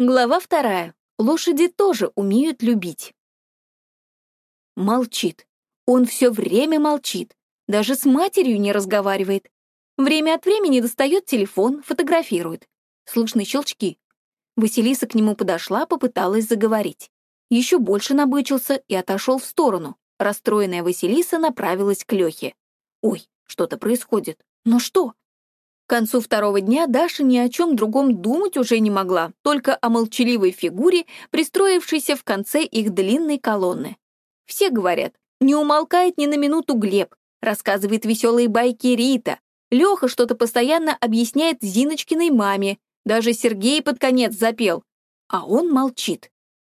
Глава вторая. Лошади тоже умеют любить. Молчит. Он все время молчит. Даже с матерью не разговаривает. Время от времени достает телефон, фотографирует. Слышны щелчки. Василиса к нему подошла, попыталась заговорить. Еще больше набычился и отошел в сторону. Расстроенная Василиса направилась к Лехе. Ой, что-то происходит. Но что? К концу второго дня Даша ни о чем другом думать уже не могла, только о молчаливой фигуре, пристроившейся в конце их длинной колонны. Все говорят, не умолкает ни на минуту Глеб, рассказывает веселые байки Рита, Леха что-то постоянно объясняет Зиночкиной маме, даже Сергей под конец запел, а он молчит.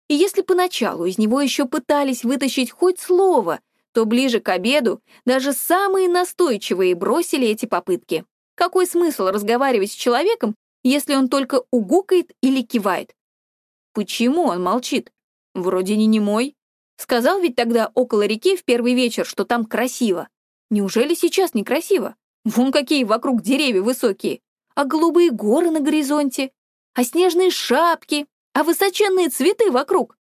И если поначалу из него еще пытались вытащить хоть слово, то ближе к обеду даже самые настойчивые бросили эти попытки. Какой смысл разговаривать с человеком, если он только угукает или кивает? Почему он молчит? Вроде не немой. Сказал ведь тогда около реки в первый вечер, что там красиво. Неужели сейчас некрасиво? Вон какие вокруг деревья высокие, а голубые горы на горизонте, а снежные шапки, а высоченные цветы вокруг.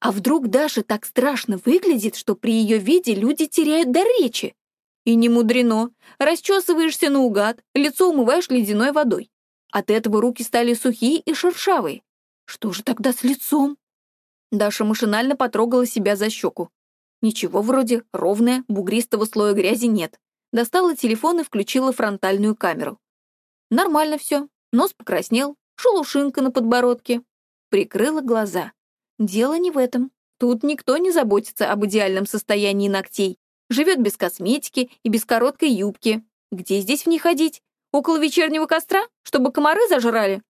А вдруг Даша так страшно выглядит, что при ее виде люди теряют дар речи? И не мудрено. Расчесываешься наугад, лицо умываешь ледяной водой. От этого руки стали сухие и шершавые. Что же тогда с лицом? Даша машинально потрогала себя за щеку. Ничего вроде, ровное, бугристого слоя грязи нет. Достала телефон и включила фронтальную камеру. Нормально все. Нос покраснел, шелушинка на подбородке. Прикрыла глаза. Дело не в этом. Тут никто не заботится об идеальном состоянии ногтей живет без косметики и без короткой юбки. Где здесь в ней ходить? Около вечернего костра, чтобы комары зажрали?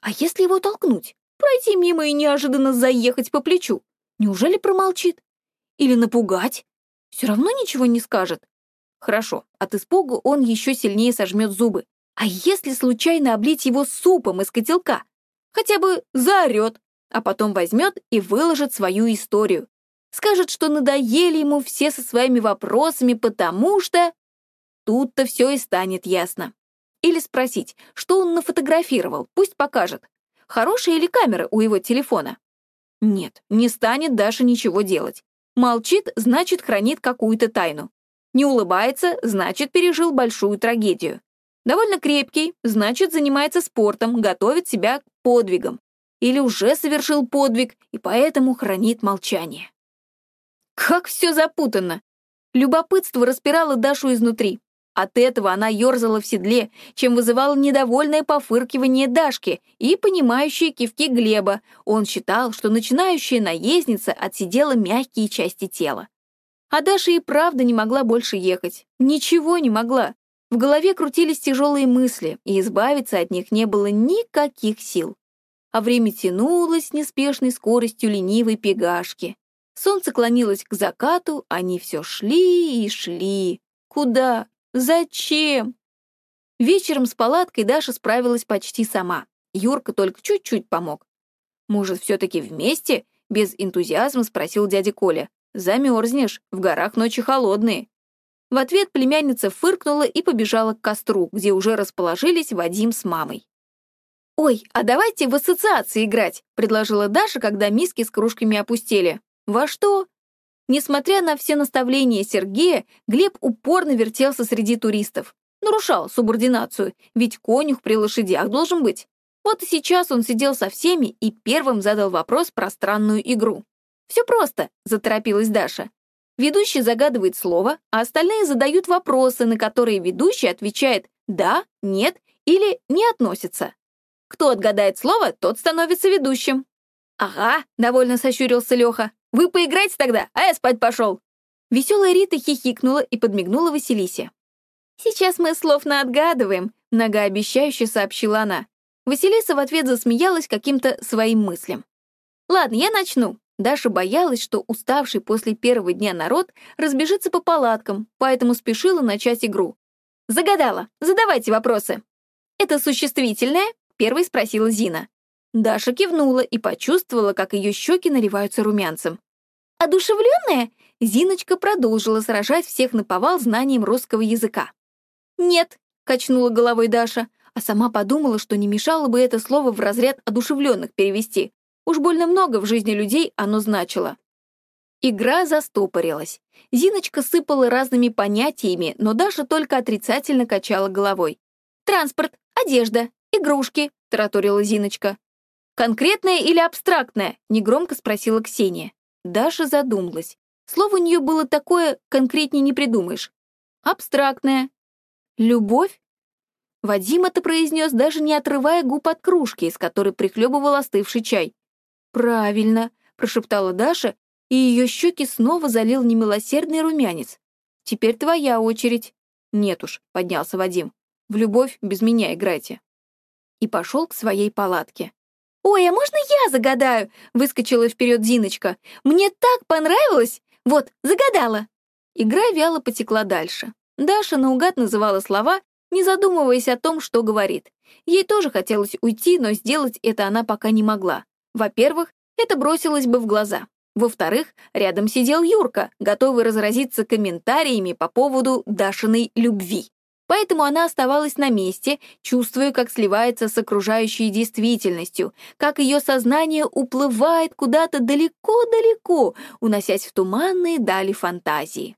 А если его толкнуть? Пройти мимо и неожиданно заехать по плечу? Неужели промолчит? Или напугать? Все равно ничего не скажет. Хорошо, от испугу он еще сильнее сожмет зубы. А если случайно облить его супом из котелка? Хотя бы заорет, а потом возьмет и выложит свою историю. Скажет, что надоели ему все со своими вопросами, потому что... Тут-то все и станет ясно. Или спросить, что он нафотографировал, пусть покажет. Хорошая ли камера у его телефона? Нет, не станет Даша ничего делать. Молчит, значит, хранит какую-то тайну. Не улыбается, значит, пережил большую трагедию. Довольно крепкий, значит, занимается спортом, готовит себя к подвигам. Или уже совершил подвиг и поэтому хранит молчание. Как все запутанно! Любопытство распирало Дашу изнутри. От этого она ерзала в седле, чем вызывало недовольное пофыркивание Дашки и понимающие кивки Глеба. Он считал, что начинающая наездница отсидела мягкие части тела. А Даша и правда не могла больше ехать. Ничего не могла. В голове крутились тяжелые мысли, и избавиться от них не было никаких сил. А время тянулось с неспешной скоростью ленивой пегашки. Солнце клонилось к закату, они все шли и шли. Куда? Зачем? Вечером с палаткой Даша справилась почти сама. Юрка только чуть-чуть помог. «Может, все-таки вместе?» — без энтузиазма спросил дядя Коля. «Замерзнешь, в горах ночи холодные». В ответ племянница фыркнула и побежала к костру, где уже расположились Вадим с мамой. «Ой, а давайте в ассоциации играть», — предложила Даша, когда миски с кружками опустили. Во что? Несмотря на все наставления Сергея, Глеб упорно вертелся среди туристов. Нарушал субординацию, ведь конюх при лошадях должен быть. Вот и сейчас он сидел со всеми и первым задал вопрос про странную игру. «Все просто», — заторопилась Даша. Ведущий загадывает слово, а остальные задают вопросы, на которые ведущий отвечает «да», «нет» или «не относится». Кто отгадает слово, тот становится ведущим. «Ага», — довольно сощурился Леха. Вы поиграйте тогда, а я спать пошел. Веселая Рита хихикнула и подмигнула Василисе. «Сейчас мы слов наотгадываем», — многообещающе сообщила она. Василиса в ответ засмеялась каким-то своим мыслям. «Ладно, я начну». Даша боялась, что уставший после первого дня народ разбежится по палаткам, поэтому спешила начать игру. «Загадала. Задавайте вопросы». «Это существительное?» — первой спросила Зина. Даша кивнула и почувствовала, как ее щеки наливаются румянцем. Одушевленная, Зиночка продолжила сражать всех на повал знанием русского языка. «Нет», — качнула головой Даша, а сама подумала, что не мешало бы это слово в разряд одушевленных перевести. Уж больно много в жизни людей оно значило. Игра застопорилась. Зиночка сыпала разными понятиями, но Даша только отрицательно качала головой. «Транспорт, одежда, игрушки», — тараторила Зиночка. «Конкретное или абстрактное?» — негромко спросила Ксения. Даша задумалась. Слово у нее было такое, конкретнее не придумаешь. «Абстрактное». «Любовь?» Вадим это произнес, даже не отрывая губ от кружки, из которой прихлебывал остывший чай. «Правильно», — прошептала Даша и ее щеки снова залил немилосердный румянец. «Теперь твоя очередь». «Нет уж», — поднялся Вадим. «В любовь без меня играйте». И пошел к своей палатке. «Ой, а можно я загадаю?» — выскочила вперед Зиночка. «Мне так понравилось! Вот, загадала!» Игра вяло потекла дальше. Даша наугад называла слова, не задумываясь о том, что говорит. Ей тоже хотелось уйти, но сделать это она пока не могла. Во-первых, это бросилось бы в глаза. Во-вторых, рядом сидел Юрка, готовый разразиться комментариями по поводу Дашиной любви. Поэтому она оставалась на месте, чувствуя, как сливается с окружающей действительностью, как ее сознание уплывает куда-то далеко-далеко, уносясь в туманные дали фантазии.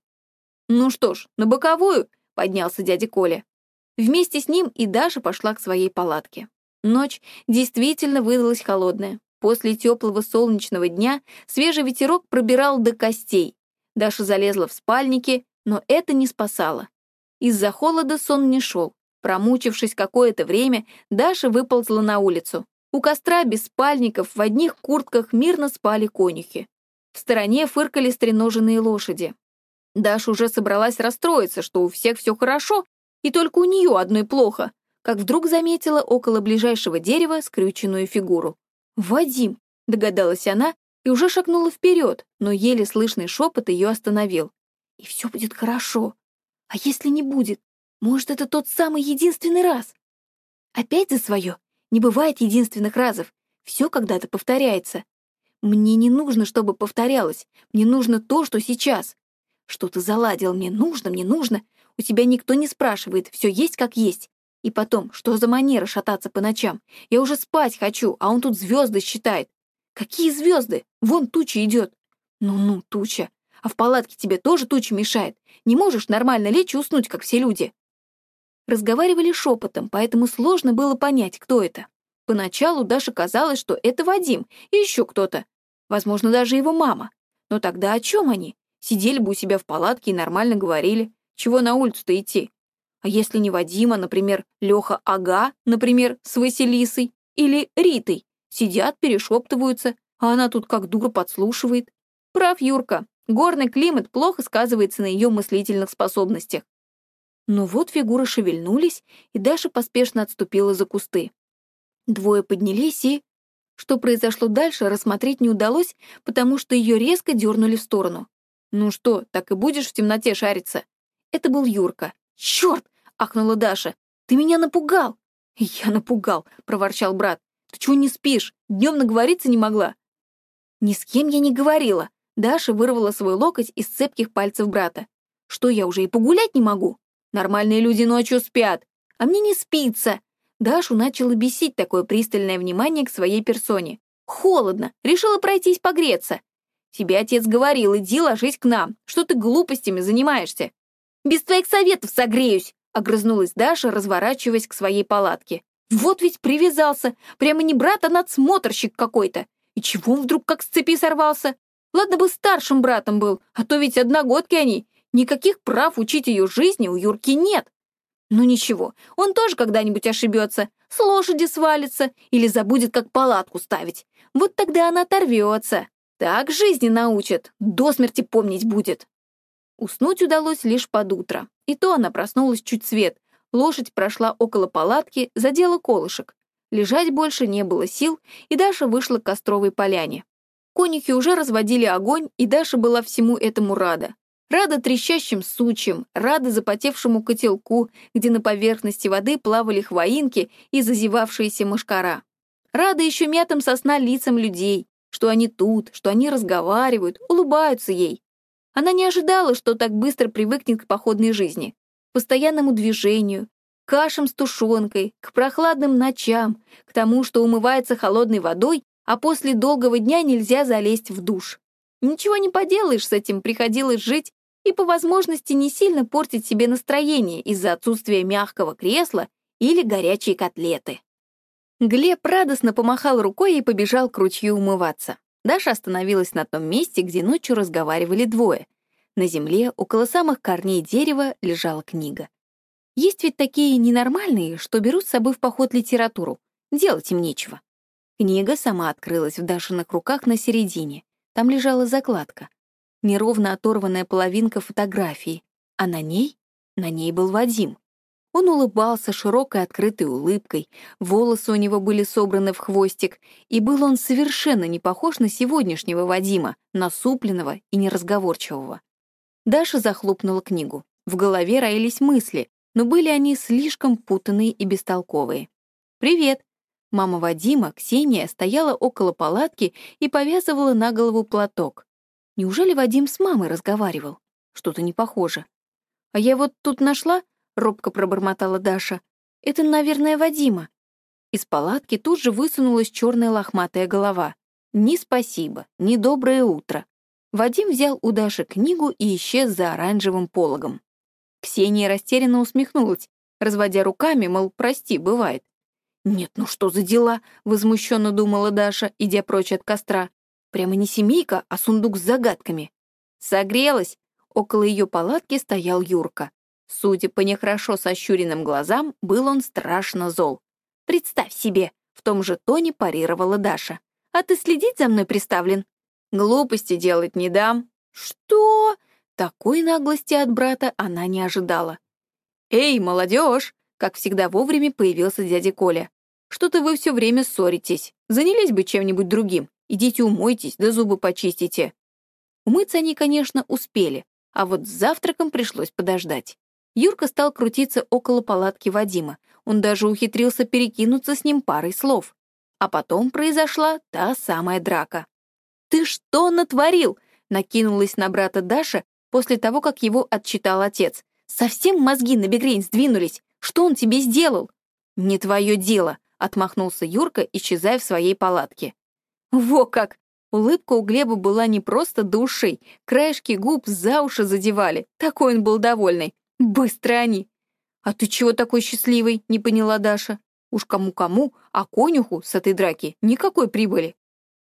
«Ну что ж, на боковую», — поднялся дядя Коля. Вместе с ним и Даша пошла к своей палатке. Ночь действительно выдалась холодная. После теплого солнечного дня свежий ветерок пробирал до костей. Даша залезла в спальники, но это не спасало. Из-за холода сон не шел. Промучившись какое-то время, Даша выползла на улицу. У костра без спальников в одних куртках мирно спали конюхи. В стороне фыркали стреноженные лошади. Даша уже собралась расстроиться, что у всех все хорошо, и только у нее одной плохо, как вдруг заметила около ближайшего дерева скрюченную фигуру. «Вадим!» — догадалась она и уже шагнула вперед, но еле слышный шепот ее остановил. «И все будет хорошо. А если не будет? Может, это тот самый единственный раз?» «Опять за свое? Не бывает единственных разов. Все когда-то повторяется. Мне не нужно, чтобы повторялось. Мне нужно то, что сейчас. Что ты заладил? Мне нужно, мне нужно. У тебя никто не спрашивает, все есть как есть. И потом, что за манера шататься по ночам? Я уже спать хочу, а он тут звезды считает. Какие звезды? Вон туча идет. Ну-ну, туча. А в палатке тебе тоже туча мешает. Не можешь нормально лечь и уснуть, как все люди. Разговаривали шепотом, поэтому сложно было понять, кто это. Поначалу Даше казалось, что это Вадим и еще кто-то. Возможно, даже его мама. Но тогда о чем они? Сидели бы у себя в палатке и нормально говорили. Чего на улицу-то идти? А если не Вадима, например, Леха Ага, например, с Василисой, или Ритой, сидят, перешептываются, а она тут как дура подслушивает. Прав Юрка, горный климат плохо сказывается на ее мыслительных способностях. Но вот фигуры шевельнулись, и Даша поспешно отступила за кусты. Двое поднялись и... Что произошло дальше, рассмотреть не удалось, потому что ее резко дернули в сторону. «Ну что, так и будешь в темноте шариться?» Это был Юрка. «Черт! ахнула Даша. «Ты меня напугал!» «Я напугал», — проворчал брат. «Ты чего не спишь? Днем наговориться не могла?» «Ни с кем я не говорила». Даша вырвала свой локоть из цепких пальцев брата. «Что, я уже и погулять не могу? Нормальные люди ночью спят, а мне не спится». Дашу начало бесить такое пристальное внимание к своей персоне. «Холодно, решила пройтись погреться. Тебе отец говорил, иди ложись к нам, что ты глупостями занимаешься. Без твоих советов согреюсь, — огрызнулась Даша, разворачиваясь к своей палатке. «Вот ведь привязался! Прямо не брат, а надсмотрщик какой-то! И чего он вдруг как с цепи сорвался? Ладно бы старшим братом был, а то ведь одногодки они. Никаких прав учить ее жизни у Юрки нет. Ну ничего, он тоже когда-нибудь ошибется, с лошади свалится или забудет, как палатку ставить. Вот тогда она оторвется. Так жизни научат, до смерти помнить будет». Уснуть удалось лишь под утро. И то она проснулась чуть свет. Лошадь прошла около палатки, задела колышек. Лежать больше не было сил, и Даша вышла к костровой поляне. Конюхи уже разводили огонь, и Даша была всему этому рада. Рада трещащим сучьям, рада запотевшему котелку, где на поверхности воды плавали хвоинки и зазевавшиеся мошкара. Рада еще мятым сосна лицам людей, что они тут, что они разговаривают, улыбаются ей. Она не ожидала, что так быстро привыкнет к походной жизни, постоянному движению, кашам с тушенкой, к прохладным ночам, к тому, что умывается холодной водой, а после долгого дня нельзя залезть в душ. Ничего не поделаешь с этим, приходилось жить и по возможности не сильно портить себе настроение из-за отсутствия мягкого кресла или горячей котлеты. Глеб радостно помахал рукой и побежал к ручью умываться. Даша остановилась на том месте, где ночью разговаривали двое. На земле, около самых корней дерева, лежала книга. Есть ведь такие ненормальные, что берут с собой в поход литературу. Делать им нечего. Книга сама открылась в Дашиных руках на середине. Там лежала закладка. Неровно оторванная половинка фотографии. А на ней? На ней был Вадим. Он улыбался широкой открытой улыбкой, волосы у него были собраны в хвостик, и был он совершенно не похож на сегодняшнего Вадима, насупленного и неразговорчивого. Даша захлопнула книгу. В голове роились мысли, но были они слишком путанные и бестолковые. «Привет!» Мама Вадима, Ксения, стояла около палатки и повязывала на голову платок. Неужели Вадим с мамой разговаривал? Что-то не похоже. А я вот тут нашла — робко пробормотала Даша. «Это, наверное, Вадима». Из палатки тут же высунулась черная лохматая голова. «Ни спасибо, ни доброе утро». Вадим взял у Даши книгу и исчез за оранжевым пологом. Ксения растерянно усмехнулась, разводя руками, мол, прости, бывает. «Нет, ну что за дела?» — возмущенно думала Даша, идя прочь от костра. «Прямо не семейка, а сундук с загадками». Согрелась. Около ее палатки стоял Юрка. Судя по нехорошо сощуренным глазам, был он страшно зол. «Представь себе!» — в том же тоне парировала Даша. «А ты следить за мной приставлен?» «Глупости делать не дам». «Что?» Такой наглости от брата она не ожидала. «Эй, молодежь!» — как всегда вовремя появился дядя Коля. «Что-то вы все время ссоритесь. Занялись бы чем-нибудь другим. Идите умойтесь, да зубы почистите». Умыться они, конечно, успели, а вот с завтраком пришлось подождать. Юрка стал крутиться около палатки Вадима. Он даже ухитрился перекинуться с ним парой слов. А потом произошла та самая драка. «Ты что натворил?» — накинулась на брата Даша после того, как его отчитал отец. «Совсем мозги на бегрень сдвинулись. Что он тебе сделал?» «Не твое дело», — отмахнулся Юрка, исчезая в своей палатке. «Во как!» Улыбка у Глеба была не просто душей, краешки губ за уши задевали. Такой он был довольный. Быстро они. А ты чего такой счастливый, не поняла Даша. Уж кому-кому, а конюху с этой драки никакой прибыли.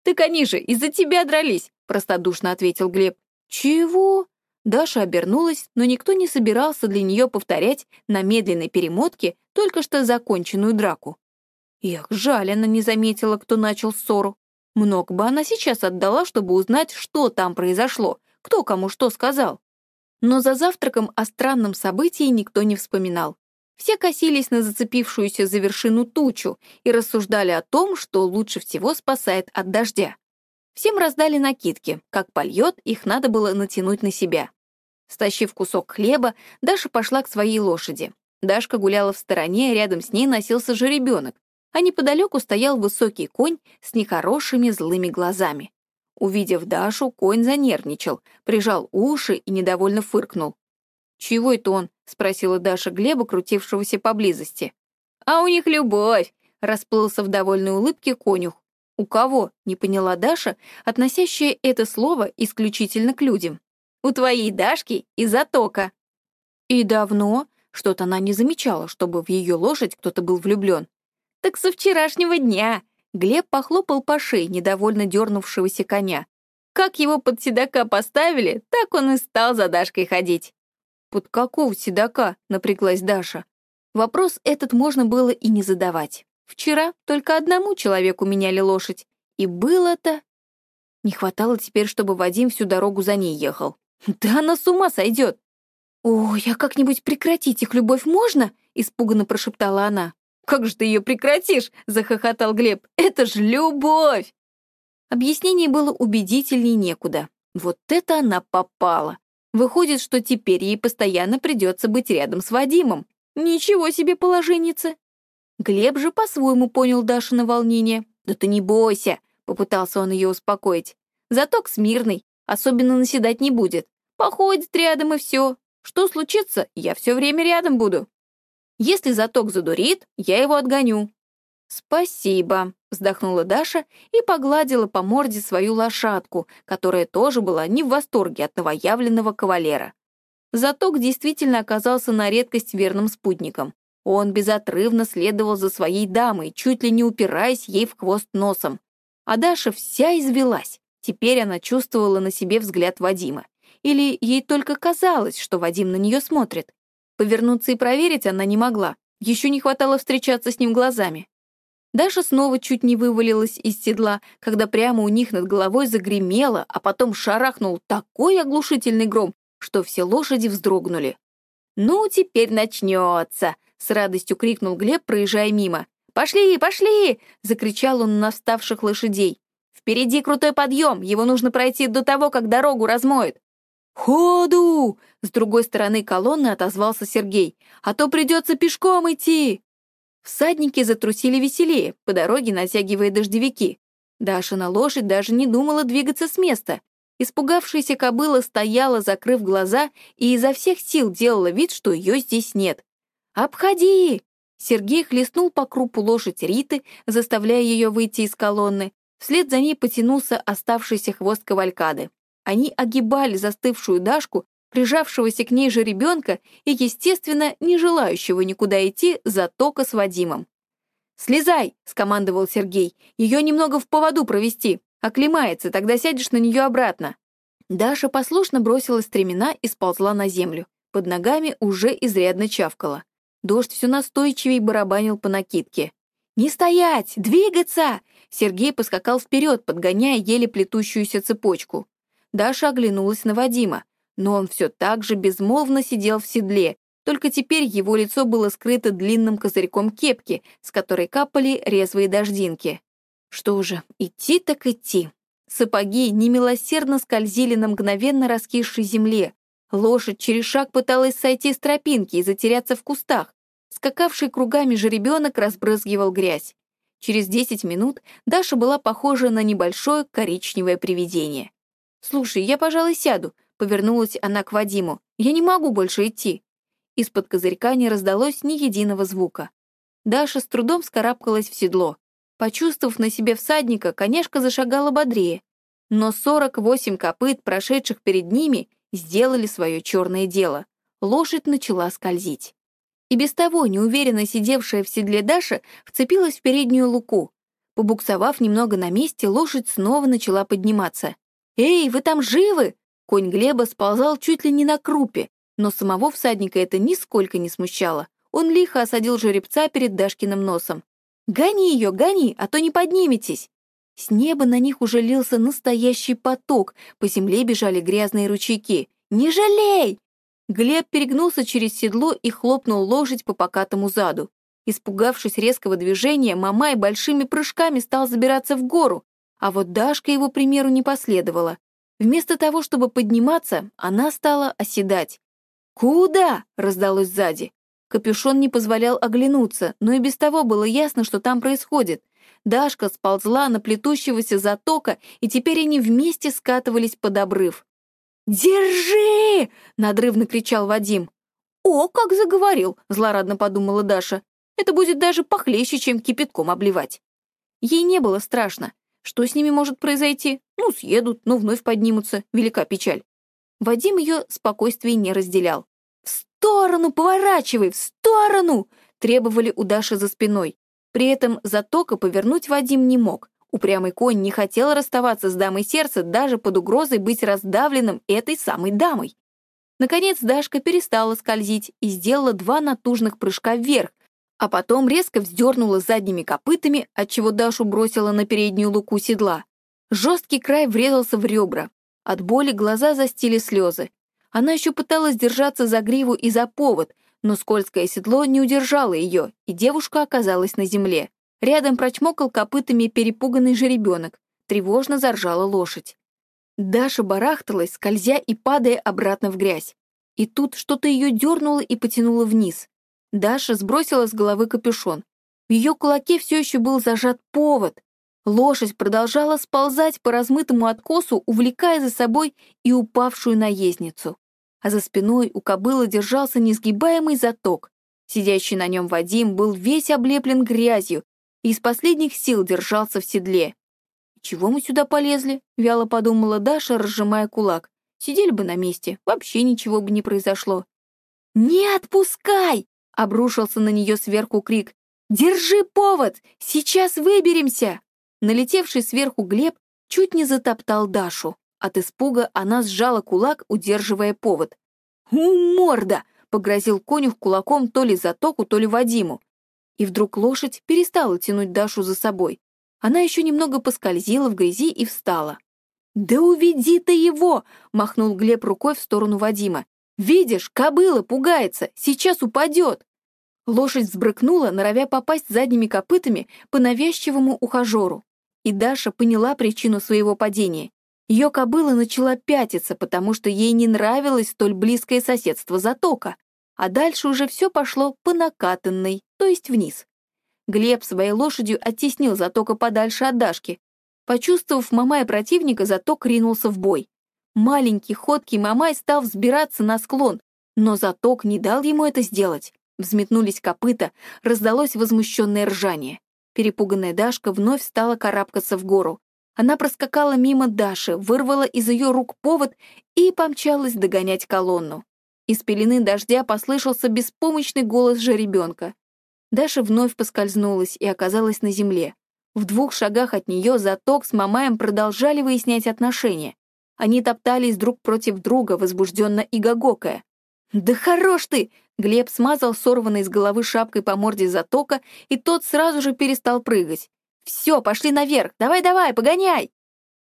Так они же из-за тебя дрались, простодушно ответил Глеб. Чего? Даша обернулась, но никто не собирался для нее повторять на медленной перемотке только что законченную драку. Эх, жаль, она не заметила, кто начал ссору. Много бы она сейчас отдала, чтобы узнать, что там произошло, кто кому что сказал. Но за завтраком о странном событии никто не вспоминал. Все косились на зацепившуюся за вершину тучу и рассуждали о том, что лучше всего спасает от дождя. Всем раздали накидки, как польет, их надо было натянуть на себя. Стащив кусок хлеба, Даша пошла к своей лошади. Дашка гуляла в стороне, а рядом с ней носился жеребенок, а неподалеку стоял высокий конь с нехорошими злыми глазами. Увидев Дашу, конь занервничал, прижал уши и недовольно фыркнул. «Чего это он?» — спросила Даша Глеба, крутившегося поблизости. «А у них любовь!» — расплылся в довольной улыбке конюх. «У кого?» — не поняла Даша, относящая это слово исключительно к людям. «У твоей Дашки и Затока». «И давно?» — что-то она не замечала, чтобы в ее лошадь кто-то был влюблен. «Так со вчерашнего дня!» Глеб похлопал по шее недовольно дернувшегося коня. Как его под седока поставили, так он и стал за Дашкой ходить. «Под какого седока?» — напряглась Даша. Вопрос этот можно было и не задавать. Вчера только одному человеку меняли лошадь. И было-то... Не хватало теперь, чтобы Вадим всю дорогу за ней ехал. Да она с ума сойдет. «Ой, а как-нибудь прекратить их любовь можно?» — испуганно прошептала она. «Как же ты ее прекратишь?» — захохотал Глеб. «Это ж любовь!» Объяснение было убедительней некуда. Вот это она попала. Выходит, что теперь ей постоянно придется быть рядом с Вадимом. Ничего себе положенница. Глеб же по-своему понял Дашино волнение. «Да ты не бойся», — попытался он ее успокоить. «Заток смирный, особенно наседать не будет. Походит рядом и все. Что случится, я все время рядом буду». Если заток задурит, я его отгоню». «Спасибо», — вздохнула Даша и погладила по морде свою лошадку, которая тоже была не в восторге от новоявленного кавалера. Заток действительно оказался на редкость верным спутником. Он безотрывно следовал за своей дамой, чуть ли не упираясь ей в хвост носом. А Даша вся извелась. Теперь она чувствовала на себе взгляд Вадима. Или ей только казалось, что Вадим на нее смотрит. Повернуться и проверить она не могла. Еще не хватало встречаться с ним глазами. Даша снова чуть не вывалилась из седла, когда прямо у них над головой загремело, а потом шарахнул такой оглушительный гром, что все лошади вздрогнули. «Ну, теперь начнется!» — с радостью крикнул Глеб, проезжая мимо. «Пошли, пошли!» — закричал он на вставших лошадей. «Впереди крутой подъем, его нужно пройти до того, как дорогу размоет». «Ходу!» — с другой стороны колонны отозвался Сергей. «А то придется пешком идти!» Всадники затрусили веселее, по дороге натягивая дождевики. Даша на лошадь даже не думала двигаться с места. Испугавшаяся кобыла стояла, закрыв глаза, и изо всех сил делала вид, что ее здесь нет. «Обходи!» Сергей хлестнул по крупу лошадь Риты, заставляя ее выйти из колонны. Вслед за ней потянулся оставшийся хвост кавалькады. Они огибали застывшую Дашку, прижавшегося к ней же ребенка и, естественно, не желающего никуда идти, затока с Вадимом. «Слезай!» — скомандовал Сергей. «Ее немного в поводу провести. Оклемается, тогда сядешь на нее обратно». Даша послушно бросила стремена и сползла на землю. Под ногами уже изрядно чавкала. Дождь все настойчивее барабанил по накидке. «Не стоять! Двигаться!» Сергей поскакал вперед, подгоняя еле плетущуюся цепочку. Даша оглянулась на Вадима но он все так же безмолвно сидел в седле, только теперь его лицо было скрыто длинным козырьком кепки, с которой капали резвые дождинки. Что же, идти так идти. Сапоги немилосердно скользили на мгновенно раскисшей земле. Лошадь через шаг пыталась сойти с тропинки и затеряться в кустах. Скакавший кругами жеребенок разбрызгивал грязь. Через десять минут Даша была похожа на небольшое коричневое привидение. «Слушай, я, пожалуй, сяду», Повернулась она к Вадиму. «Я не могу больше идти». Из-под козырька не раздалось ни единого звука. Даша с трудом скарабкалась в седло. Почувствовав на себе всадника, конешка зашагала бодрее. Но 48 копыт, прошедших перед ними, сделали свое черное дело. Лошадь начала скользить. И без того неуверенно сидевшая в седле Даша вцепилась в переднюю луку. Побуксовав немного на месте, лошадь снова начала подниматься. «Эй, вы там живы?» Конь Глеба сползал чуть ли не на крупе, но самого всадника это нисколько не смущало. Он лихо осадил жеребца перед Дашкиным носом. «Гони ее, гони, а то не подниметесь!» С неба на них уже лился настоящий поток, по земле бежали грязные ручейки. «Не жалей!» Глеб перегнулся через седло и хлопнул лошадь по покатому заду. Испугавшись резкого движения, Мамай большими прыжками стал забираться в гору, а вот Дашка его примеру не последовала. Вместо того, чтобы подниматься, она стала оседать. «Куда?» — раздалось сзади. Капюшон не позволял оглянуться, но и без того было ясно, что там происходит. Дашка сползла на плетущегося затока, и теперь они вместе скатывались под обрыв. «Держи!» — надрывно кричал Вадим. «О, как заговорил!» — злорадно подумала Даша. «Это будет даже похлеще, чем кипятком обливать». Ей не было страшно. Что с ними может произойти? Ну, съедут, но вновь поднимутся. Велика печаль. Вадим ее спокойствие не разделял. «В сторону поворачивай! В сторону!» требовали у Даши за спиной. При этом затока повернуть Вадим не мог. Упрямый конь не хотел расставаться с дамой сердца даже под угрозой быть раздавленным этой самой дамой. Наконец Дашка перестала скользить и сделала два натужных прыжка вверх, а потом резко вздернула задними копытами, отчего Дашу бросила на переднюю луку седла. Жесткий край врезался в ребра. От боли глаза застили слезы. Она еще пыталась держаться за гриву и за повод, но скользкое седло не удержало ее, и девушка оказалась на земле. Рядом прочмокал копытами перепуганный жеребенок. Тревожно заржала лошадь. Даша барахталась, скользя и падая обратно в грязь. И тут что-то ее дернуло и потянуло вниз. Даша сбросила с головы капюшон. В ее кулаке все еще был зажат повод. Лошадь продолжала сползать по размытому откосу, увлекая за собой и упавшую наездницу. А за спиной у кобылы держался несгибаемый заток. Сидящий на нем Вадим был весь облеплен грязью и из последних сил держался в седле. «Чего мы сюда полезли?» — вяло подумала Даша, разжимая кулак. «Сидели бы на месте, вообще ничего бы не произошло». «Не отпускай!» — обрушился на нее сверху крик. «Держи повод! Сейчас выберемся!» Налетевший сверху Глеб чуть не затоптал Дашу. От испуга она сжала кулак, удерживая повод. «У, морда!» — погрозил конюх кулаком то ли Затоку, то ли Вадиму. И вдруг лошадь перестала тянуть Дашу за собой. Она еще немного поскользила в грязи и встала. «Да уведи ты его!» — махнул Глеб рукой в сторону Вадима. «Видишь, кобыла пугается, сейчас упадет!» Лошадь взбрыкнула, норовя попасть задними копытами по навязчивому ухажеру. И Даша поняла причину своего падения. Ее кобыла начала пятиться, потому что ей не нравилось столь близкое соседство затока, а дальше уже все пошло по накатанной, то есть вниз. Глеб своей лошадью оттеснил затока подальше от Дашки. Почувствовав Мамая противника, заток ринулся в бой. Маленький, ходкий Мамай стал взбираться на склон, но заток не дал ему это сделать. Взметнулись копыта, раздалось возмущенное ржание. Перепуганная Дашка вновь стала карабкаться в гору. Она проскакала мимо Даши, вырвала из ее рук повод и помчалась догонять колонну. Из пелены дождя послышался беспомощный голос жеребенка. Даша вновь поскользнулась и оказалась на земле. В двух шагах от нее Заток с Мамаем продолжали выяснять отношения. Они топтались друг против друга, возбужденно и гогокая. «Да хорош ты!» Глеб смазал сорванной с головы шапкой по морде Затока, и тот сразу же перестал прыгать. «Все, пошли наверх! Давай-давай, погоняй!»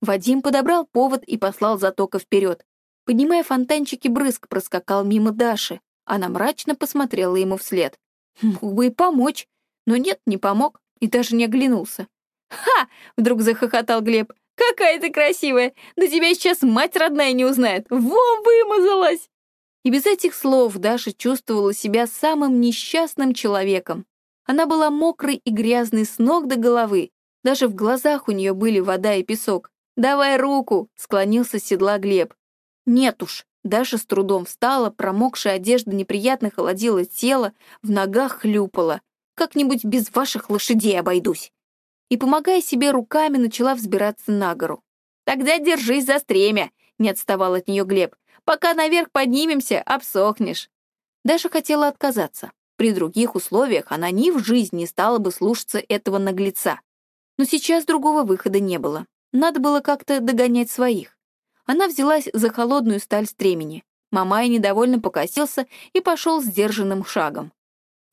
Вадим подобрал повод и послал Затока вперед. Поднимая фонтанчики брызг, проскакал мимо Даши. Она мрачно посмотрела ему вслед. Мог бы и помочь, но нет, не помог и даже не оглянулся. «Ха!» — вдруг захохотал Глеб. «Какая ты красивая! Да тебя сейчас мать родная не узнает! Во, вымазалась!» И без этих слов Даша чувствовала себя самым несчастным человеком. Она была мокрой и грязной с ног до головы, даже в глазах у нее были вода и песок. «Давай руку!» — склонился с седла Глеб. «Нет уж!» Даша с трудом встала, промокшая одежда неприятно холодила тело, в ногах хлюпала. «Как-нибудь без ваших лошадей обойдусь!» И, помогая себе руками, начала взбираться на гору. «Тогда держись за стремя!» — не отставал от нее Глеб. «Пока наверх поднимемся, обсохнешь!» Даша хотела отказаться. При других условиях она ни в жизнь не стала бы слушаться этого наглеца. Но сейчас другого выхода не было. Надо было как-то догонять своих. Она взялась за холодную сталь стремени. Мамай недовольно покосился и пошел сдержанным шагом.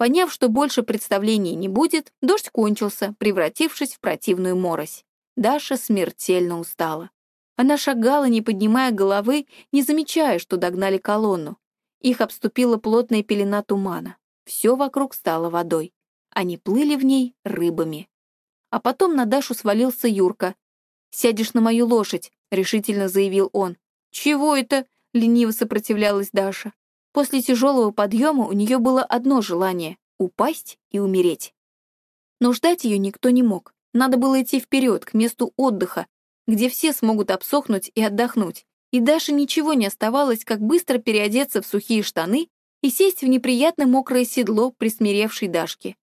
Поняв, что больше представлений не будет, дождь кончился, превратившись в противную морось. Даша смертельно устала. Она шагала, не поднимая головы, не замечая, что догнали колонну. Их обступила плотная пелена тумана. Все вокруг стало водой. Они плыли в ней рыбами. А потом на Дашу свалился Юрка. «Сядешь на мою лошадь», — решительно заявил он. «Чего это?» — лениво сопротивлялась Даша. После тяжелого подъема у нее было одно желание — упасть и умереть. Но ждать ее никто не мог. Надо было идти вперед, к месту отдыха, где все смогут обсохнуть и отдохнуть. И Даше ничего не оставалось, как быстро переодеться в сухие штаны и сесть в неприятно мокрое седло присмиревшей Дашки.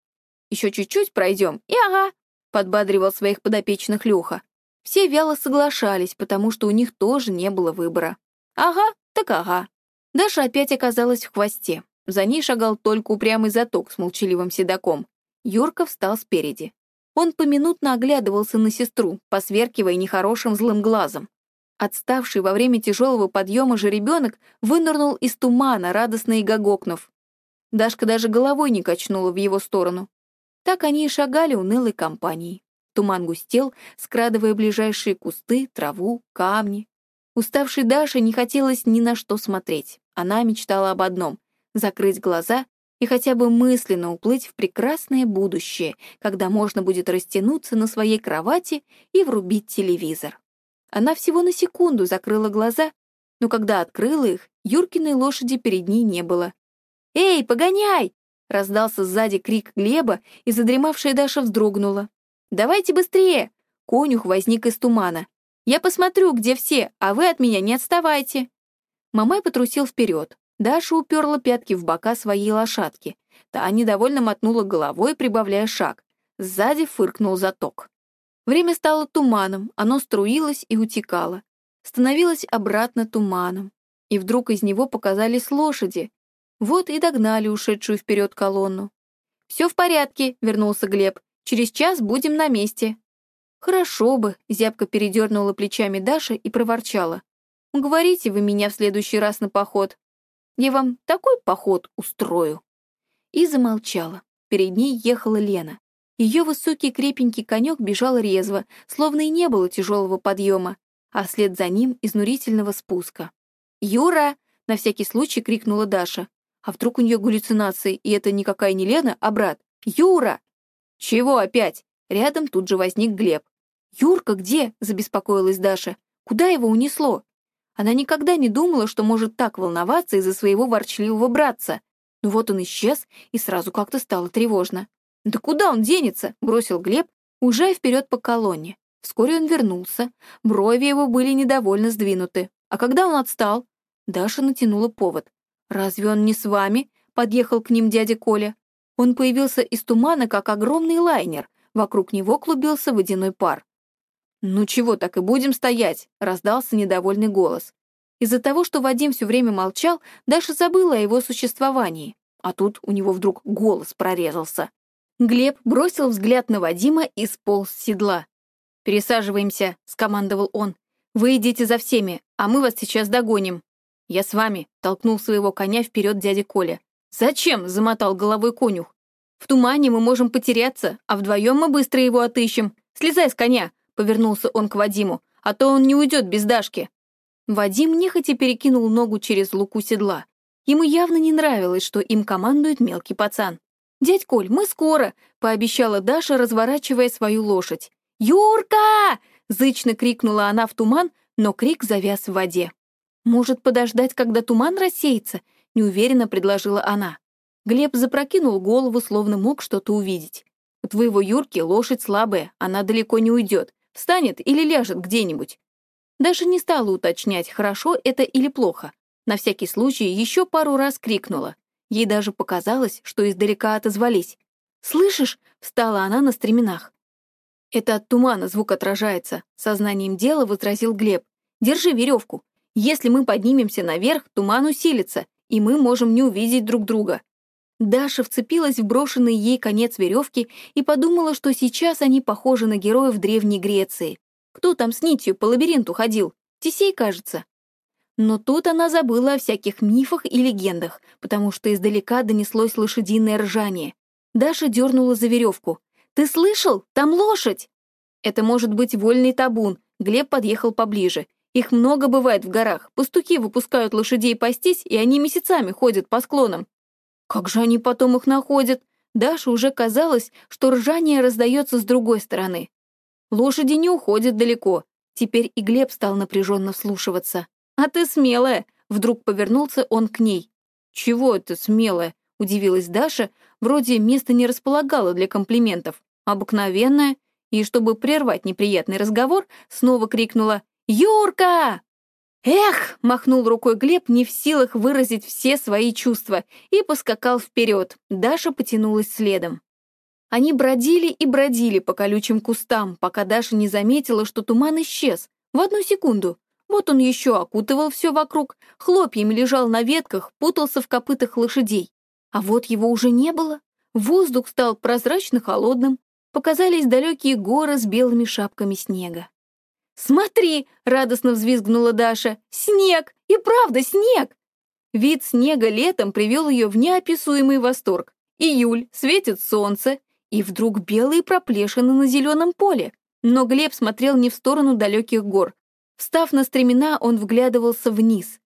Еще чуть-чуть пройдем, и ага, подбадривал своих подопечных Леха. Все вяло соглашались, потому что у них тоже не было выбора. Ага, так ага. Даша опять оказалась в хвосте. За ней шагал только упрямый заток с молчаливым седаком. Юрка встал спереди. Он поминутно оглядывался на сестру, посверкивая нехорошим злым глазом. Отставший во время тяжелого подъема жеребенок вынырнул из тумана, радостно и гогокнув. Дашка даже головой не качнула в его сторону. Так они и шагали унылой компанией. Туман густел, скрадывая ближайшие кусты, траву, камни. Уставшей Даше не хотелось ни на что смотреть. Она мечтала об одном — закрыть глаза и хотя бы мысленно уплыть в прекрасное будущее, когда можно будет растянуться на своей кровати и врубить телевизор. Она всего на секунду закрыла глаза, но когда открыла их, Юркиной лошади перед ней не было. «Эй, погоняй!» Раздался сзади крик Глеба, и задремавшая Даша вздрогнула. «Давайте быстрее!» Конюх возник из тумана. «Я посмотрю, где все, а вы от меня не отставайте!» Мамай потрусил вперед. Даша уперла пятки в бока своей лошадки. Та недовольно мотнула головой, прибавляя шаг. Сзади фыркнул заток. Время стало туманом, оно струилось и утекало. Становилось обратно туманом. И вдруг из него показались лошади. Вот и догнали ушедшую вперед колонну. «Все в порядке», — вернулся Глеб. «Через час будем на месте». «Хорошо бы», — зябко передернула плечами Даша и проворчала. «Уговорите вы меня в следующий раз на поход. Я вам такой поход устрою». И замолчала. Перед ней ехала Лена. Ее высокий крепенький конек бежал резво, словно и не было тяжелого подъема, а вслед за ним изнурительного спуска. «Юра!» — на всякий случай крикнула Даша. А вдруг у нее галлюцинации, и это никакая не Лена, а брат? «Юра!» «Чего опять?» Рядом тут же возник Глеб. «Юрка где?» — забеспокоилась Даша. «Куда его унесло?» Она никогда не думала, что может так волноваться из-за своего ворчливого братца. Но вот он исчез, и сразу как-то стало тревожно. «Да куда он денется?» — бросил Глеб, уже вперед по колонне. Вскоре он вернулся, брови его были недовольно сдвинуты. А когда он отстал? Даша натянула повод. «Разве он не с вами?» — подъехал к ним дядя Коля. Он появился из тумана, как огромный лайнер. Вокруг него клубился водяной пар. «Ну чего, так и будем стоять?» — раздался недовольный голос. Из-за того, что Вадим все время молчал, Даша забыла о его существовании. А тут у него вдруг голос прорезался. Глеб бросил взгляд на Вадима и сполз с седла. «Пересаживаемся», — скомандовал он. «Вы идите за всеми, а мы вас сейчас догоним». «Я с вами», — толкнул своего коня вперед дядя Коля. «Зачем?» — замотал головой конюх. «В тумане мы можем потеряться, а вдвоем мы быстро его отыщем. Слезай с коня», — повернулся он к Вадиму, «а то он не уйдет без Дашки». Вадим нехотя перекинул ногу через луку седла. Ему явно не нравилось, что им командует мелкий пацан. «Дядь Коль, мы скоро!» — пообещала Даша, разворачивая свою лошадь. «Юрка!» — зычно крикнула она в туман, но крик завяз в воде. «Может, подождать, когда туман рассеется?» — неуверенно предложила она. Глеб запрокинул голову, словно мог что-то увидеть. «У твоего Юрки лошадь слабая, она далеко не уйдет. Встанет или ляжет где-нибудь». Даже не стала уточнять, хорошо это или плохо. На всякий случай еще пару раз крикнула. Ей даже показалось, что издалека отозвались. «Слышишь?» — встала она на стременах. «Это от тумана звук отражается», — сознанием дела возразил Глеб. «Держи веревку. Если мы поднимемся наверх, туман усилится, и мы можем не увидеть друг друга. Даша вцепилась в брошенный ей конец веревки и подумала, что сейчас они похожи на героев Древней Греции. Кто там с нитью по лабиринту ходил? Тесей, кажется. Но тут она забыла о всяких мифах и легендах, потому что издалека донеслось лошадиное ржание. Даша дернула за веревку. «Ты слышал? Там лошадь!» Это может быть вольный табун. Глеб подъехал поближе. Их много бывает в горах. Пастухи выпускают лошадей пастись, и они месяцами ходят по склонам. Как же они потом их находят? Даше уже казалось, что ржание раздается с другой стороны. Лошади не уходят далеко. Теперь и Глеб стал напряженно вслушиваться. «А ты смелая!» — вдруг повернулся он к ней. «Чего это смелая?» — удивилась Даша. Вроде место не располагало для комплиментов. Обыкновенная. И чтобы прервать неприятный разговор, снова крикнула «Юрка!» «Эх!» — махнул рукой Глеб, не в силах выразить все свои чувства, и поскакал вперед. Даша потянулась следом. Они бродили и бродили по колючим кустам, пока Даша не заметила, что туман исчез. В одну секунду. Вот он еще окутывал все вокруг, хлопьями лежал на ветках, путался в копытах лошадей. А вот его уже не было. Воздух стал прозрачно-холодным, показались далекие горы с белыми шапками снега. «Смотри!» — радостно взвизгнула Даша. «Снег! И правда снег!» Вид снега летом привел ее в неописуемый восторг. Июль, светит солнце, и вдруг белые проплешины на зеленом поле. Но Глеб смотрел не в сторону далеких гор. Встав на стремена, он вглядывался вниз.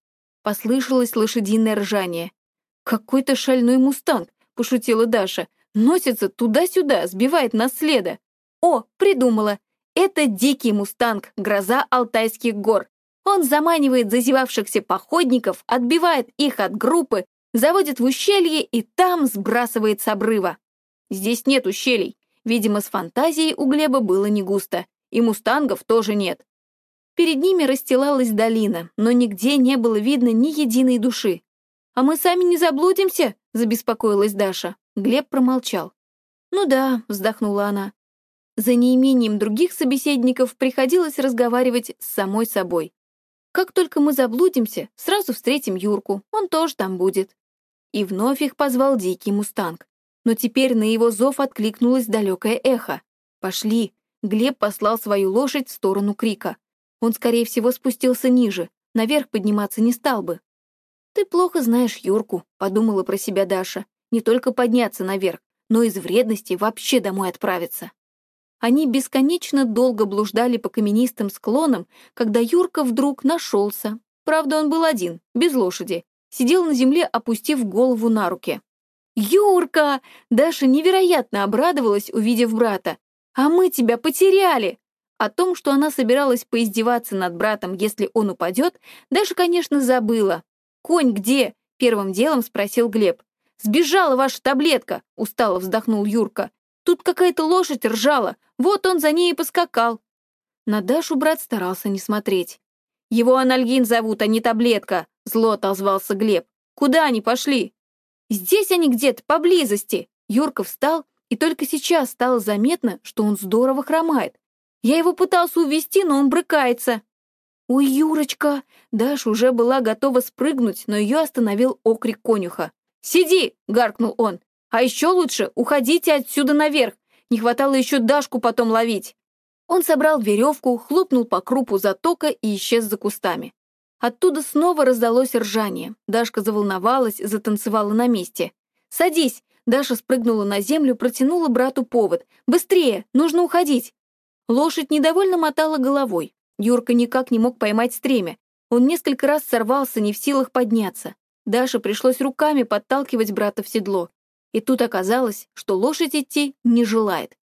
Послышалось лошадиное ржание. «Какой-то шальной мустанг», — пошутила Даша. «Носится туда-сюда, сбивает нас следа». «О, придумала! Это дикий мустанг, гроза Алтайских гор. Он заманивает зазевавшихся походников, отбивает их от группы, заводит в ущелье и там сбрасывает с обрыва. Здесь нет ущелий. Видимо, с фантазией у Глеба было не густо. И мустангов тоже нет. Перед ними расстилалась долина, но нигде не было видно ни единой души. «А мы сами не заблудимся?» — забеспокоилась Даша. Глеб промолчал. «Ну да», — вздохнула она. За неимением других собеседников приходилось разговаривать с самой собой. «Как только мы заблудимся, сразу встретим Юрку, он тоже там будет». И вновь их позвал дикий мустанг. Но теперь на его зов откликнулось далекое эхо. «Пошли!» Глеб послал свою лошадь в сторону крика. Он, скорее всего, спустился ниже, наверх подниматься не стал бы. «Ты плохо знаешь Юрку», — подумала про себя Даша. «Не только подняться наверх, но из вредности вообще домой отправиться». Они бесконечно долго блуждали по каменистым склонам, когда Юрка вдруг нашелся. Правда, он был один, без лошади. Сидел на земле, опустив голову на руки. «Юрка!» Даша невероятно обрадовалась, увидев брата. «А мы тебя потеряли!» О том, что она собиралась поиздеваться над братом, если он упадет, Даша, конечно, забыла. «Конь где?» — первым делом спросил Глеб. «Сбежала ваша таблетка!» — устало вздохнул Юрка. «Тут какая-то лошадь ржала, вот он за ней и поскакал». На Дашу брат старался не смотреть. «Его анальгин зовут, а не таблетка», — зло отозвался Глеб. «Куда они пошли?» «Здесь они где-то, поблизости!» Юрка встал, и только сейчас стало заметно, что он здорово хромает. Я его пытался увести, но он брыкается. «Ой, Юрочка!» Даша уже была готова спрыгнуть, но ее остановил окрик конюха. «Сиди!» — гаркнул он. «А еще лучше уходите отсюда наверх. Не хватало еще Дашку потом ловить». Он собрал веревку, хлопнул по крупу затока и исчез за кустами. Оттуда снова раздалось ржание. Дашка заволновалась, затанцевала на месте. «Садись!» Даша спрыгнула на землю, протянула брату повод. «Быстрее! Нужно уходить!» Лошадь недовольно мотала головой. Юрка никак не мог поймать стремя. Он несколько раз сорвался, не в силах подняться. Даше пришлось руками подталкивать брата в седло. И тут оказалось, что лошадь идти не желает.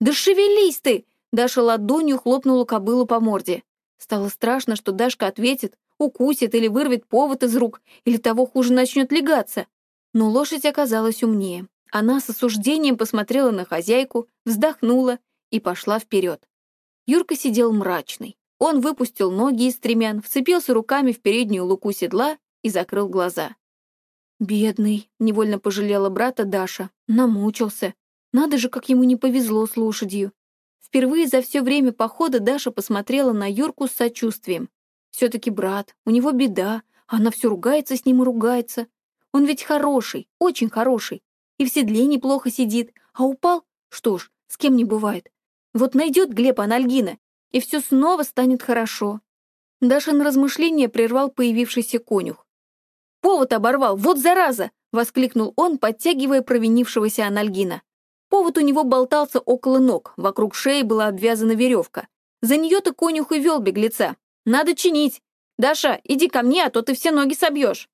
«Да шевелись ты!» Даша ладонью хлопнула кобылу по морде. Стало страшно, что Дашка ответит, укусит или вырвет повод из рук, или того хуже начнет легаться. Но лошадь оказалась умнее. Она с осуждением посмотрела на хозяйку, вздохнула и пошла вперед. Юрка сидел мрачный. Он выпустил ноги из стремян, вцепился руками в переднюю луку седла и закрыл глаза. «Бедный», — невольно пожалела брата Даша, намучился. Надо же, как ему не повезло с лошадью. Впервые за все время похода Даша посмотрела на Юрку с сочувствием. Все-таки брат, у него беда, она все ругается с ним и ругается. Он ведь хороший, очень хороший. И в седле неплохо сидит, а упал? Что ж, с кем не бывает. Вот найдет Глеб анальгина, и все снова станет хорошо. Дашин размышление прервал появившийся конюх. «Повод оборвал, вот зараза!» — воскликнул он, подтягивая провинившегося анальгина. Повод у него болтался около ног, вокруг шеи была обвязана веревка. За нее-то конюх и вел беглеца. Надо чинить. Даша, иди ко мне, а то ты все ноги собьешь.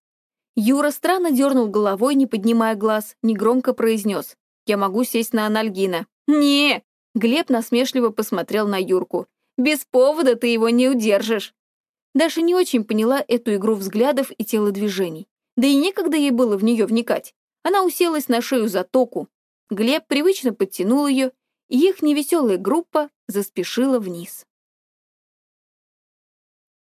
Юра странно дернул головой, не поднимая глаз, негромко произнес. Я могу сесть на анальгина. Не! Глеб насмешливо посмотрел на Юрку. Без повода ты его не удержишь. Даша не очень поняла эту игру взглядов и телодвижений. Да и некогда ей было в нее вникать. Она уселась на шею затоку. Глеб привычно подтянул ее, и их невеселая группа заспешила вниз.